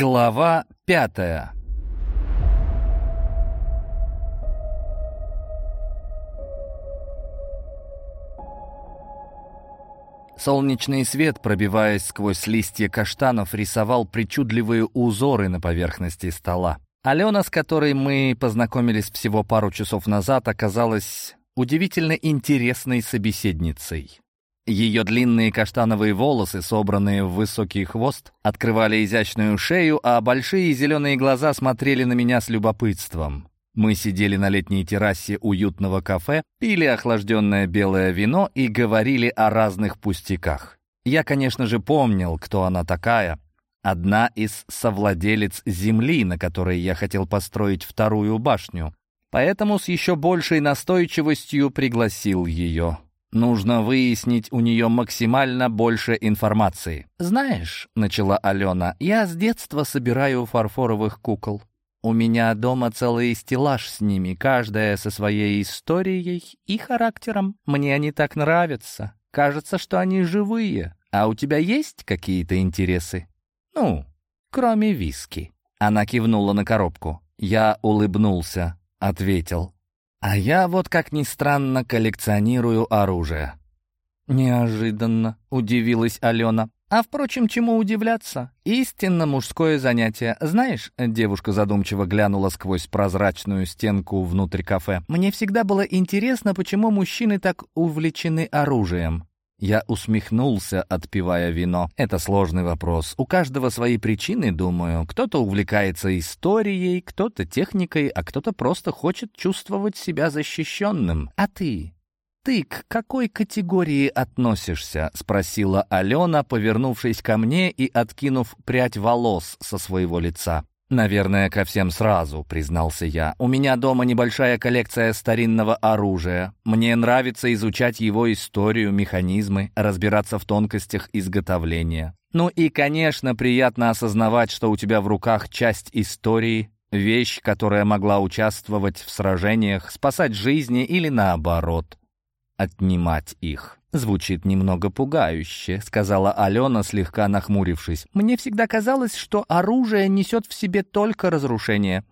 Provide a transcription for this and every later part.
Глава пятая Солнечный свет, пробиваясь сквозь листья каштанов, рисовал причудливые узоры на поверхности стола. Алена, с которой мы познакомились всего пару часов назад, оказалась удивительно интересной собеседницей. Ее длинные каштановые волосы, собранные в высокий хвост, открывали изящную шею, а большие зеленые глаза смотрели на меня с любопытством. Мы сидели на летней террасе уютного кафе, пили охлажденное белое вино и говорили о разных пустяках. Я, конечно же, помнил, кто она такая. Одна из совладелец земли, на которой я хотел построить вторую башню. Поэтому с еще большей настойчивостью пригласил ее. Нужно выяснить у нее максимально больше информации. «Знаешь», — начала Алена, — «я с детства собираю фарфоровых кукол. У меня дома целый стеллаж с ними, каждая со своей историей и характером. Мне они так нравятся. Кажется, что они живые. А у тебя есть какие-то интересы? Ну, кроме виски». Она кивнула на коробку. Я улыбнулся, ответил. А я вот, как ни странно, коллекционирую оружие. Неожиданно, удивилась Алена. А впрочем, чему удивляться? Истинно мужское занятие. Знаешь, девушка задумчиво глянула сквозь прозрачную стенку внутрь кафе. Мне всегда было интересно, почему мужчины так увлечены оружием. Я усмехнулся, отпивая вино. Это сложный вопрос. У каждого свои причины, думаю. Кто-то увлекается историей, кто-то техникой, а кто-то просто хочет чувствовать себя защищенным. А ты? «Ты к какой категории относишься?» — спросила Алена, повернувшись ко мне и откинув прядь волос со своего лица. «Наверное, ко всем сразу», — признался я. «У меня дома небольшая коллекция старинного оружия. Мне нравится изучать его историю, механизмы, разбираться в тонкостях изготовления. Ну и, конечно, приятно осознавать, что у тебя в руках часть истории, вещь, которая могла участвовать в сражениях, спасать жизни или наоборот, отнимать их». «Звучит немного пугающе», — сказала Алена, слегка нахмурившись. «Мне всегда казалось, что оружие несет в себе только разрушение».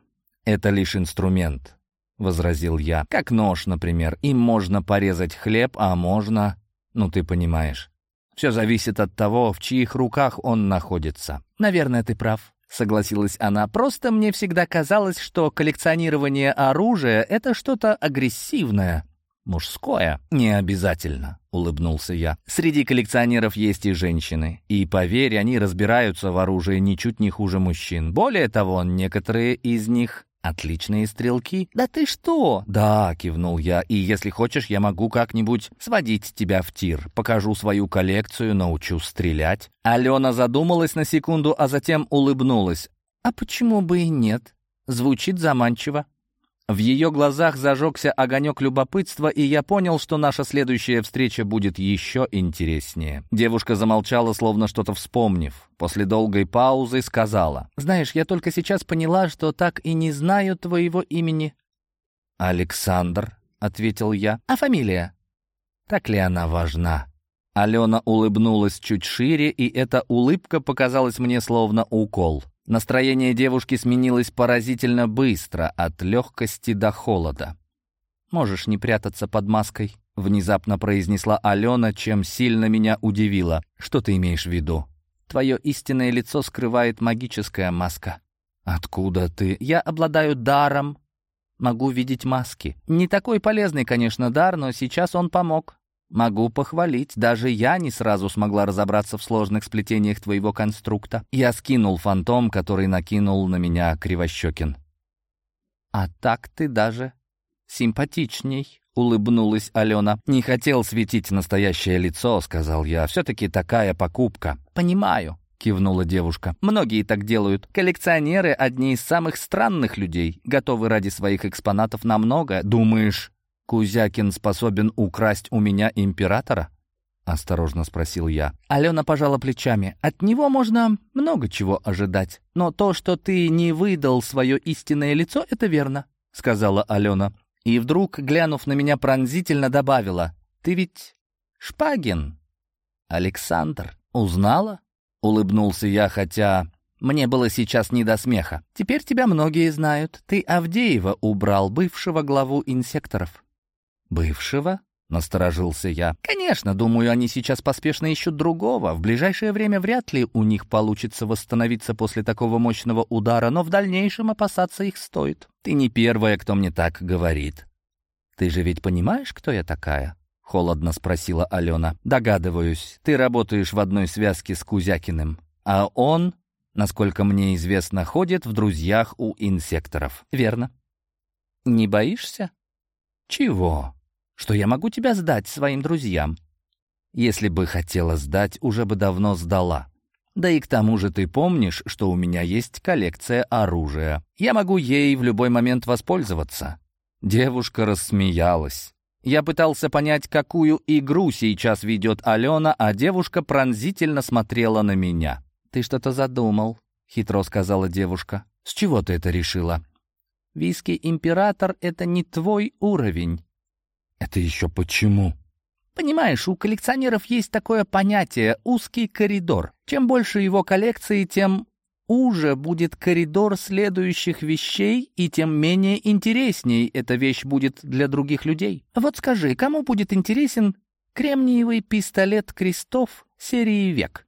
«Это лишь инструмент», — возразил я. «Как нож, например. Им можно порезать хлеб, а можно...» «Ну, ты понимаешь. Все зависит от того, в чьих руках он находится». «Наверное, ты прав», — согласилась она. «Просто мне всегда казалось, что коллекционирование оружия — это что-то агрессивное, мужское. Не обязательно. — улыбнулся я. «Среди коллекционеров есть и женщины. И, поверь, они разбираются в оружии ничуть не хуже мужчин. Более того, некоторые из них отличные стрелки». «Да ты что?» «Да», — кивнул я. «И если хочешь, я могу как-нибудь сводить тебя в тир. Покажу свою коллекцию, научу стрелять». Алена задумалась на секунду, а затем улыбнулась. «А почему бы и нет? Звучит заманчиво». В ее глазах зажегся огонек любопытства, и я понял, что наша следующая встреча будет еще интереснее. Девушка замолчала, словно что-то вспомнив. После долгой паузы сказала, «Знаешь, я только сейчас поняла, что так и не знаю твоего имени». «Александр», — ответил я. «А фамилия?» «Так ли она важна?» Алена улыбнулась чуть шире, и эта улыбка показалась мне словно укол. Настроение девушки сменилось поразительно быстро, от легкости до холода. «Можешь не прятаться под маской», — внезапно произнесла Алена, чем сильно меня удивило. «Что ты имеешь в виду?» «Твое истинное лицо скрывает магическая маска». «Откуда ты?» «Я обладаю даром. Могу видеть маски. Не такой полезный, конечно, дар, но сейчас он помог. Могу похвалить, даже я не сразу смогла разобраться в сложных сплетениях твоего конструкта. Я скинул фантом, который накинул на меня Кривощекин. А так ты даже симпатичней, улыбнулась Алена. «Не хотел светить настоящее лицо», — сказал я. «Все-таки такая покупка». «Понимаю», — кивнула девушка. «Многие так делают. Коллекционеры — одни из самых странных людей, готовы ради своих экспонатов на много. Думаешь, Кузякин способен украсть у меня императора?» — осторожно спросил я. Алена пожала плечами. «От него можно много чего ожидать. Но то, что ты не выдал свое истинное лицо, это верно», — сказала Алена. И вдруг, глянув на меня пронзительно, добавила. «Ты ведь Шпагин?» «Александр, узнала?» — улыбнулся я, хотя Мне было сейчас не до смеха. Теперь тебя многие знают. Ты Авдеева убрал, бывшего главу инсекторов. Бывшего? Насторожился я. «Конечно, думаю, они сейчас поспешно ищут другого. В ближайшее время вряд ли у них получится восстановиться после такого мощного удара, но в дальнейшем опасаться их стоит. Ты не первая, кто мне так говорит». «Ты же ведь понимаешь, кто я такая?» — холодно спросила Алена. «Догадываюсь, ты работаешь в одной связке с Кузякиным, а он, насколько мне известно, ходит в друзьях у инсекторов. Верно?» «Не боишься?» «Чего?» Что я могу тебя сдать своим друзьям. Если бы хотела сдать, уже бы давно сдала. Да и к тому же ты помнишь, что у меня есть коллекция оружия. Я могу ей в любой момент воспользоваться». Девушка рассмеялась. Я пытался понять, какую игру сейчас ведет Алена, а девушка пронзительно смотрела на меня. «Ты что-то задумал», — хитро сказала девушка. «С чего ты это решила?» «Виски Император — это не твой уровень. «Это еще почему?» Понимаешь, у коллекционеров есть такое понятие «узкий коридор». Чем больше его коллекции, тем уже будет коридор следующих вещей, и тем менее интересней эта вещь будет для других людей. Вот скажи, кому будет интересен кремниевый пистолет крестов серии «Век»?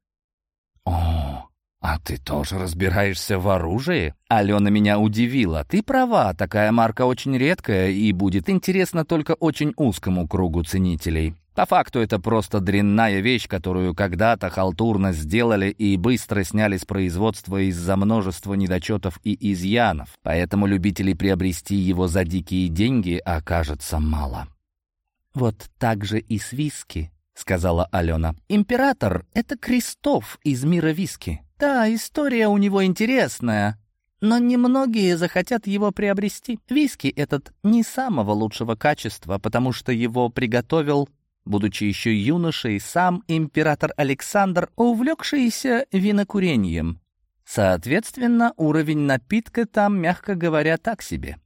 «А ты тоже разбираешься в оружии?» Алена меня удивила. «Ты права, такая марка очень редкая и будет интересна только очень узкому кругу ценителей. По факту это просто дрянная вещь, которую когда-то халтурно сделали и быстро сняли с производства из-за множества недочетов и изъянов. Поэтому любителей приобрести его за дикие деньги окажется мало». «Вот так же и с виски», — сказала Алена. «Император — это Крестов из мира виски». Да, история у него интересная, но немногие захотят его приобрести. Виски этот не самого лучшего качества, потому что его приготовил, будучи еще юношей, сам император Александр, увлекшийся винокурением. Соответственно, уровень напитка там, мягко говоря, так себе.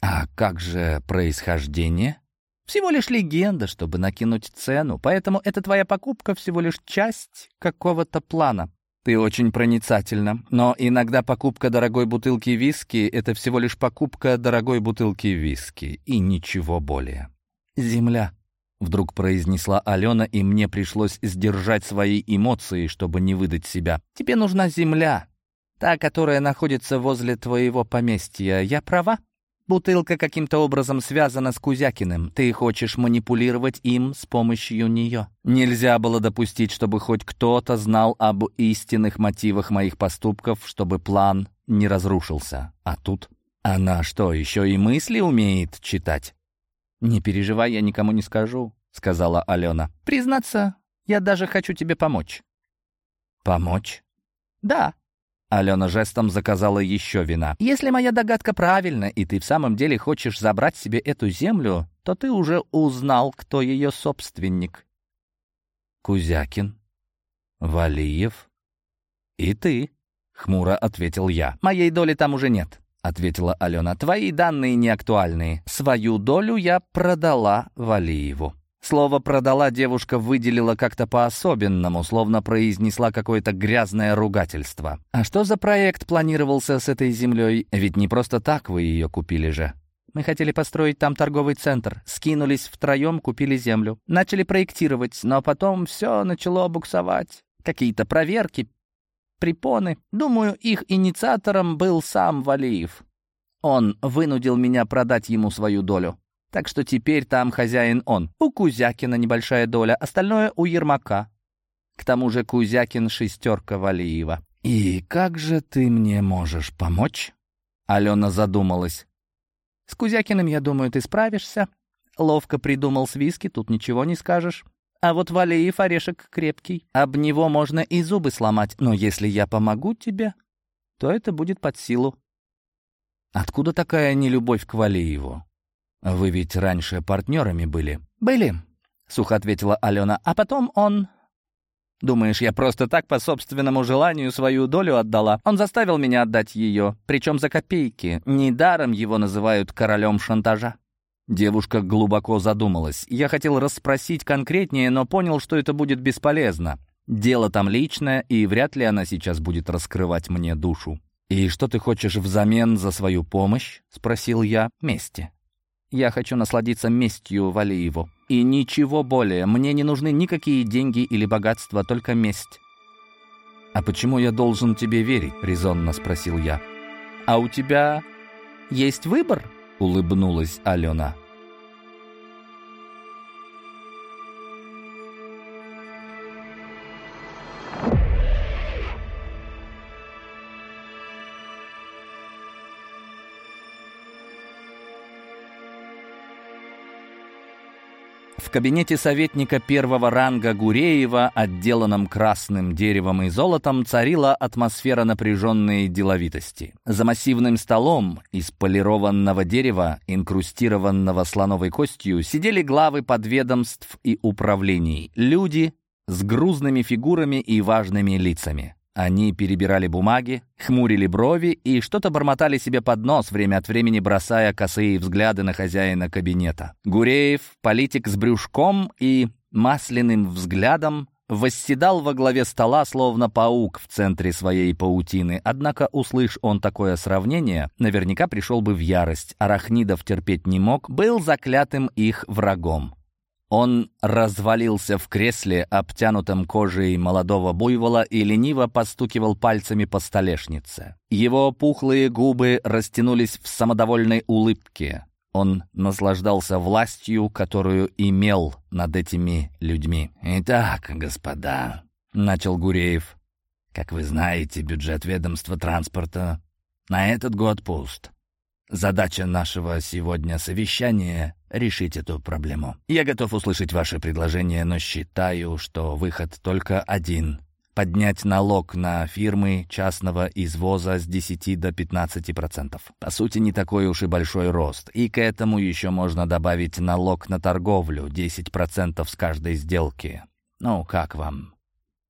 А как же происхождение? Всего лишь легенда, чтобы накинуть цену, поэтому это твоя покупка всего лишь часть какого-то плана. Ты очень проницательна, но иногда покупка дорогой бутылки виски — это всего лишь покупка дорогой бутылки виски и ничего более. «Земля», — вдруг произнесла Алена, и мне пришлось сдержать свои эмоции, чтобы не выдать себя. «Тебе нужна земля, та, которая находится возле твоего поместья. Я права?» Бутылка каким-то образом связана с Кузякиным. Ты хочешь манипулировать им с помощью нее. Нельзя было допустить, чтобы хоть кто-то знал об истинных мотивах моих поступков, чтобы план не разрушился. А тут она что, еще и мысли умеет читать? «Не переживай, я никому не скажу», — сказала Алена. «Признаться, я даже хочу тебе помочь». «Помочь?» «Да, Алена жестом заказала еще вина. «Если моя догадка правильна, и ты в самом деле хочешь забрать себе эту землю, то ты уже узнал, кто ее собственник». «Кузякин, Валиев и ты», — хмуро ответил я. «Моей доли там уже нет», — ответила Алена. «Твои данные не актуальны. Свою долю я продала Валиеву». Слово «продала» девушка выделила как-то по-особенному, словно произнесла какое-то грязное ругательство. «А что за проект планировался с этой землей? Ведь не просто так вы ее купили же». Мы хотели построить там торговый центр. Скинулись втроем, купили землю. Начали проектировать, но потом все начало буксовать. Какие-то проверки, препоны. Думаю, их инициатором был сам Валиев. Он вынудил меня продать ему свою долю. Так что теперь там хозяин он. У Кузякина небольшая доля, остальное у Ермака. К тому же Кузякин шестерка Валиева. «И как же ты мне можешь помочь?» Алена задумалась. «С Кузякиным, я думаю, ты справишься. Ловко придумал с виски, тут ничего не скажешь. А вот Валиев орешек крепкий. Об него можно и зубы сломать. Но если я помогу тебе, то это будет под силу». «Откуда такая нелюбовь к Валиеву?» «Вы ведь раньше партнерами были?» «Были», — сухо ответила Алена. «А потом он...» «Думаешь, я просто так по собственному желанию свою долю отдала? Он заставил меня отдать ее, причем за копейки. Недаром его называют королем шантажа». Девушка глубоко задумалась. Я хотел расспросить конкретнее, но понял, что это будет бесполезно. Дело там личное, и вряд ли она сейчас будет раскрывать мне душу. «И что ты хочешь взамен за свою помощь?» — спросил я. «Мести. Я хочу насладиться местью Валиеву. И ничего более. Мне не нужны никакие деньги или богатства, только месть». «А почему я должен тебе верить?» — резонно спросил я. «А у тебя есть выбор?» — улыбнулась Алена. В кабинете советника первого ранга Гуреева, отделанном красным деревом и золотом, царила атмосфера напряженной деловитости. За массивным столом из полированного дерева, инкрустированного слоновой костью, сидели главы подведомств и управлений, люди с грузными фигурами и важными лицами. Они перебирали бумаги, хмурили брови и что-то бормотали себе под нос, время от времени бросая косые взгляды на хозяина кабинета. Гуреев, политик с брюшком и масляным взглядом, восседал во главе стола, словно паук в центре своей паутины. Однако, услышь он такое сравнение, наверняка пришел бы в ярость. Арахнидов терпеть не мог, был заклятым их врагом. Он развалился в кресле, обтянутом кожей молодого буйвола, и лениво постукивал пальцами по столешнице. Его пухлые губы растянулись в самодовольной улыбке. Он наслаждался властью, которую имел над этими людьми. «Итак, господа», — начал Гуреев, — «как вы знаете, бюджет ведомства транспорта на этот год пуст. Задача нашего сегодня совещания — решить эту проблему. Я готов услышать ваши предложения, но считаю, что выход только один — поднять налог на фирмы частного извоза с 10 до 15%. По сути, не такой уж и большой рост. И к этому еще можно добавить налог на торговлю 10% с каждой сделки. Ну, как вам?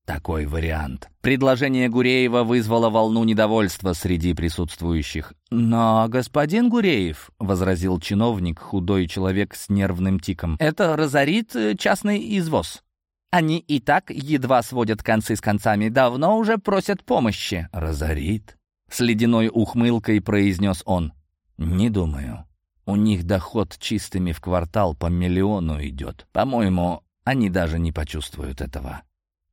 Такой вариант. Предложение Гуреева вызвало волну недовольства среди присутствующих. «Но, господин Гуреев», — возразил чиновник, худой человек с нервным тиком, — «это разорит э, частный извоз. Они и так едва сводят концы с концами, давно уже просят помощи». «Разорит?» — с ледяной ухмылкой произнес он. «Не думаю. У них доход чистыми в квартал по миллиону идет. По-моему, они даже не почувствуют этого».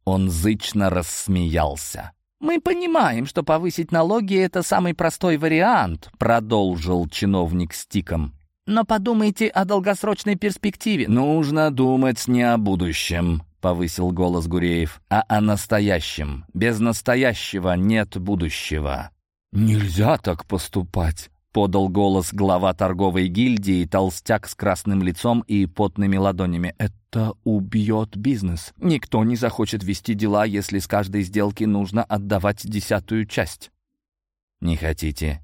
Он зычно рассмеялся. «Мы понимаем, что повысить налоги — это самый простой вариант», — продолжил чиновник с тиком. «Но подумайте о долгосрочной перспективе». «Нужно думать не о будущем», — повысил голос Гуреев, — «а о настоящем. Без настоящего нет будущего». «Нельзя так поступать», подал голос глава торговой гильдии, толстяк с красным лицом и потными ладонями. «Это убьет бизнес. Никто не захочет вести дела, если с каждой сделки нужно отдавать десятую часть». «Не хотите?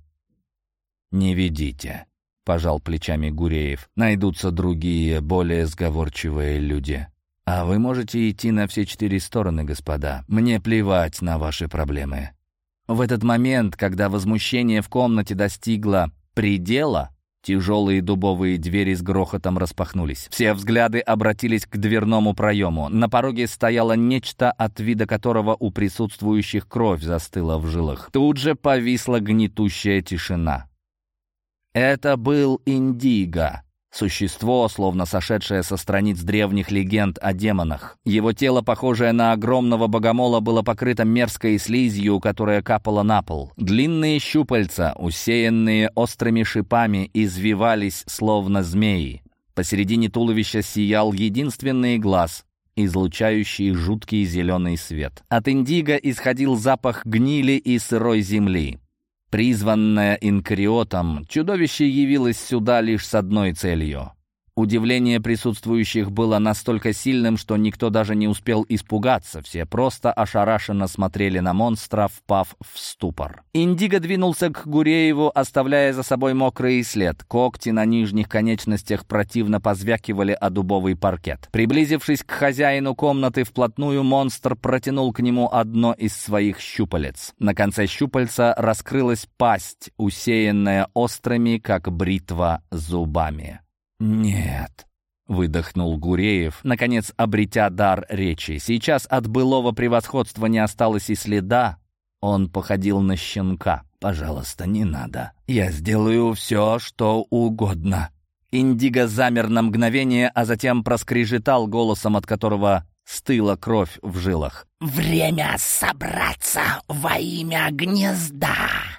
Не ведите», — пожал плечами Гуреев. «Найдутся другие, более сговорчивые люди». «А вы можете идти на все четыре стороны, господа. Мне плевать на ваши проблемы. В этот момент, когда возмущение в комнате достигло предела, тяжелые дубовые двери с грохотом распахнулись. Все взгляды обратились к дверному проему. На пороге стояло нечто, от вида которого у присутствующих кровь застыла в жилах. Тут же повисла гнетущая тишина. Это был Индиго. Существо, словно сошедшее со страниц древних легенд о демонах. Его тело, похожее на огромного богомола, было покрыто мерзкой слизью, которая капала на пол. Длинные щупальца, усеянные острыми шипами, извивались, словно змеи. Посередине туловища сиял единственный глаз, излучающий жуткий зеленый свет. От индиго исходил запах гнили и сырой земли. Призванное инкариотом, чудовище явилось сюда лишь с одной целью Удивление присутствующих было настолько сильным, что никто даже не успел испугаться. Все просто ошарашенно смотрели на монстра, впав в ступор. Индиго двинулся к Гурееву, оставляя за собой мокрый след. Когти на нижних конечностях противно позвякивали о дубовый паркет. Приблизившись к хозяину комнаты вплотную, монстр протянул к нему одно из своих щупалец. На конце щупальца раскрылась пасть, усеянная острыми, как бритва, зубами. «Нет», — выдохнул Гуреев, наконец обретя дар речи. Сейчас от былого превосходства не осталось и следа. Он походил на щенка. «Пожалуйста, не надо. Я сделаю все, что угодно». Индиго замер на мгновение, а затем проскрежетал голосом, от которого стыла кровь в жилах. «Время собраться во имя гнезда!»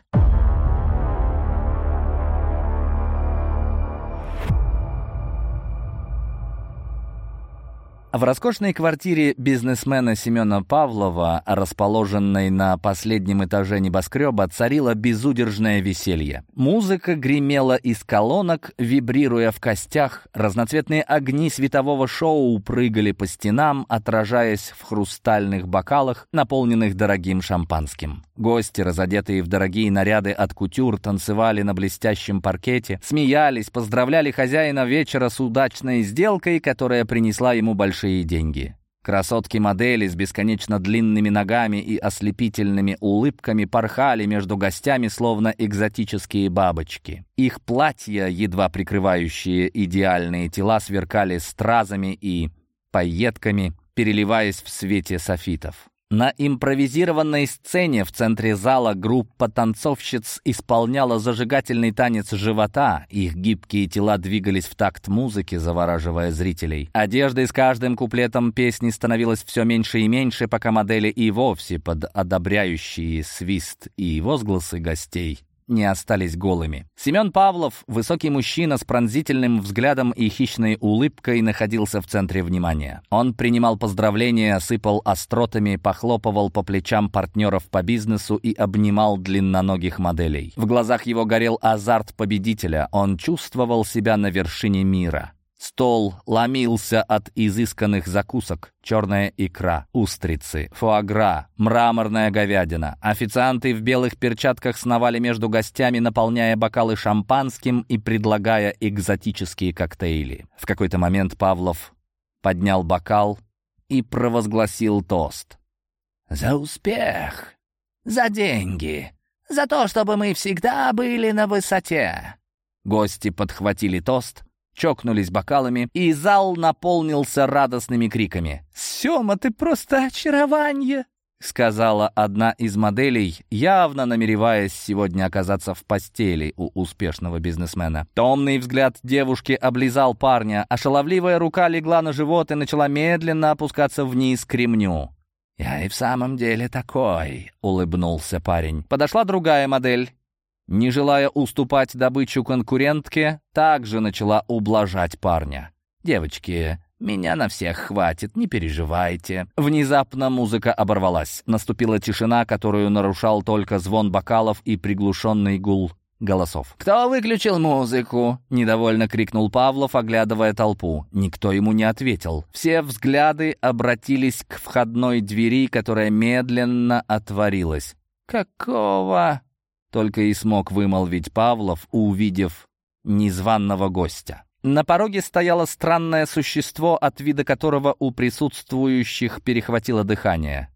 В роскошной квартире бизнесмена Семена Павлова, расположенной на последнем этаже небоскреба, царило безудержное веселье. Музыка гремела из колонок, вибрируя в костях, разноцветные огни светового шоу прыгали по стенам, отражаясь в хрустальных бокалах, наполненных дорогим шампанским. Гости, разодетые в дорогие наряды от кутюр, танцевали на блестящем паркете, смеялись, поздравляли хозяина вечера с удачной сделкой, которая принесла ему большие деньги. Красотки-модели с бесконечно длинными ногами и ослепительными улыбками порхали между гостями, словно экзотические бабочки. Их платья, едва прикрывающие идеальные тела, сверкали стразами и пайетками, переливаясь в свете софитов. На импровизированной сцене в центре зала группа танцовщиц исполняла зажигательный танец живота. Их гибкие тела двигались в такт музыки, завораживая зрителей. Одежда с каждым куплетом песни становилась все меньше и меньше, пока модели и вовсе под одобряющие свист и возгласы гостей не остались голыми. Семен Павлов, высокий мужчина с пронзительным взглядом и хищной улыбкой, находился в центре внимания. Он принимал поздравления, сыпал остротами, похлопывал по плечам партнеров по бизнесу и обнимал длинноногих моделей. В глазах его горел азарт победителя, он чувствовал себя на вершине мира. Стол ломился от изысканных закусок. Черная икра, устрицы, фуагра, мраморная говядина. Официанты в белых перчатках сновали между гостями, наполняя бокалы шампанским и предлагая экзотические коктейли. В какой-то момент Павлов поднял бокал и провозгласил тост. «За успех! За деньги! За то, чтобы мы всегда были на высоте!» Гости подхватили тост — чокнулись бокалами, и зал наполнился радостными криками. «Сема, ты просто очарование!» сказала одна из моделей, явно намереваясь сегодня оказаться в постели у успешного бизнесмена. Томный взгляд девушки облизал парня, а шаловливая рука легла на живот и начала медленно опускаться вниз к ремню. «Я и в самом деле такой», — улыбнулся парень. Подошла другая модель, не желая уступать добычу конкурентке, также начала ублажать парня. «Девочки, меня на всех хватит, не переживайте». Внезапно музыка оборвалась. Наступила тишина, которую нарушал только звон бокалов и приглушенный гул голосов. «Кто выключил музыку?» — недовольно крикнул Павлов, оглядывая толпу. Никто ему не ответил. Все взгляды обратились к входной двери, которая медленно отворилась. «Какого?» Только и смог вымолвить Павлов, увидев незваного гостя. На пороге стояло странное существо, от вида которого у присутствующих перехватило дыхание.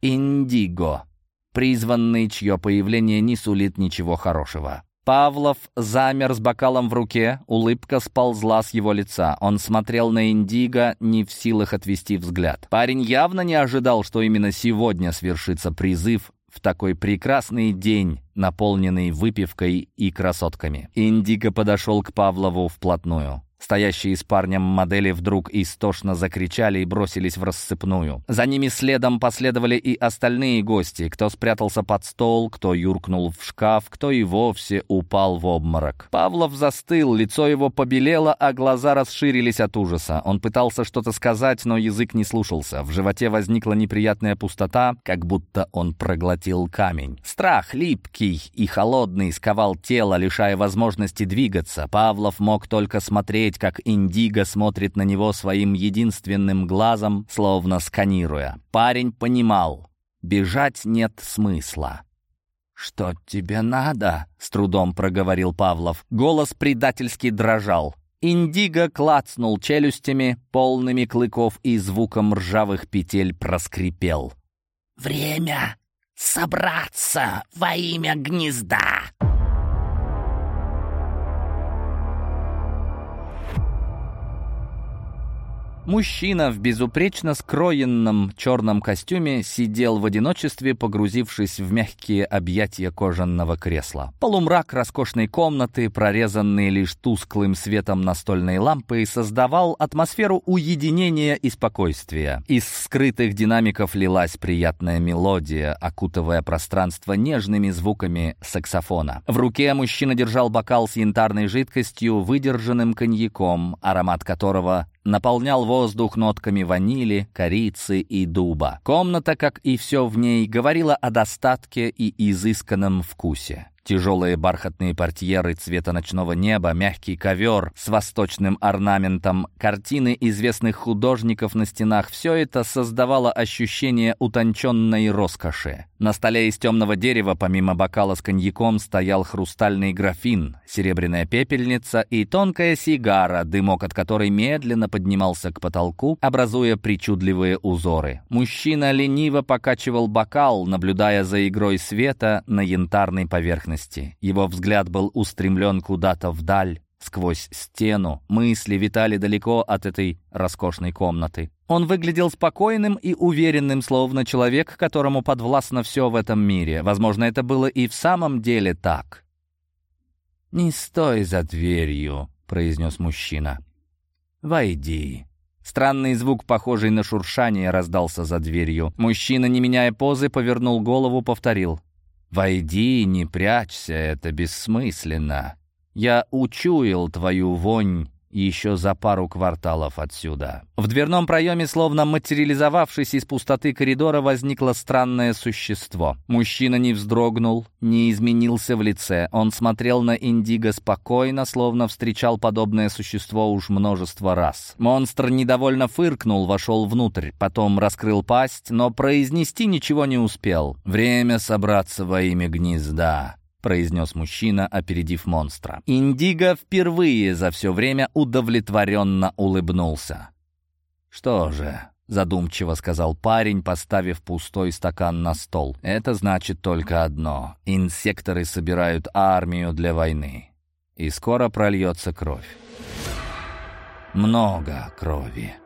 Индиго, призванный, чье появление не сулит ничего хорошего. Павлов замер с бокалом в руке, улыбка сползла с его лица. Он смотрел на Индиго, не в силах отвести взгляд. Парень явно не ожидал, что именно сегодня свершится призыв в такой прекрасный день, наполненный выпивкой и красотками. Индиго подошел к Павлову вплотную. Стоящие с парнем модели вдруг истошно закричали и бросились в рассыпную. За ними следом последовали и остальные гости, кто спрятался под стол, кто юркнул в шкаф, кто и вовсе упал в обморок. Павлов застыл, лицо его побелело, а глаза расширились от ужаса. Он пытался что-то сказать, но язык не слушался. В животе возникла неприятная пустота, как будто он проглотил камень. Страх, липкий и холодный, сковал тело, лишая возможности двигаться. Павлов мог только смотреть смотреть, как Индиго смотрит на него своим единственным глазом, словно сканируя. Парень понимал, бежать нет смысла. «Что тебе надо?» — с трудом проговорил Павлов. Голос предательски дрожал. Индиго клацнул челюстями, полными клыков и звуком ржавых петель проскрипел. «Время собраться во имя гнезда!» Мужчина в безупречно скроенном черном костюме сидел в одиночестве, погрузившись в мягкие объятия кожаного кресла. Полумрак роскошной комнаты, прорезанный лишь тусклым светом настольной лампы, создавал атмосферу уединения и спокойствия. Из скрытых динамиков лилась приятная мелодия, окутывая пространство нежными звуками саксофона. В руке мужчина держал бокал с янтарной жидкостью, выдержанным коньяком, аромат которого наполнял воздух нотками ванили, корицы и дуба. Комната, как и все в ней, говорила о достатке и изысканном вкусе. Тяжелые бархатные портьеры цвета ночного неба, мягкий ковер с восточным орнаментом, картины известных художников на стенах — все это создавало ощущение утонченной роскоши. На столе из темного дерева, помимо бокала с коньяком, стоял хрустальный графин, серебряная пепельница и тонкая сигара, дымок от которой медленно поднимался к потолку, образуя причудливые узоры. Мужчина лениво покачивал бокал, наблюдая за игрой света на янтарной поверхности поверхности. Его взгляд был устремлен куда-то вдаль, сквозь стену. Мысли витали далеко от этой роскошной комнаты. Он выглядел спокойным и уверенным, словно человек, которому подвластно все в этом мире. Возможно, это было и в самом деле так. «Не стой за дверью», — произнес мужчина. «Войди». Странный звук, похожий на шуршание, раздался за дверью. Мужчина, не меняя позы, повернул голову, повторил. Войди, не прячься, это бессмысленно. Я учуял твою вонь еще за пару кварталов отсюда. В дверном проеме, словно материализовавшись из пустоты коридора, возникло странное существо. Мужчина не вздрогнул, не изменился в лице. Он смотрел на Индиго спокойно, словно встречал подобное существо уж множество раз. Монстр недовольно фыркнул, вошел внутрь, потом раскрыл пасть, но произнести ничего не успел. «Время собраться во имя гнезда», произнес мужчина, опередив монстра. Индиго впервые за все время удовлетворенно улыбнулся. «Что же?» — задумчиво сказал парень, поставив пустой стакан на стол. «Это значит только одно. Инсекторы собирают армию для войны. И скоро прольется кровь. Много крови».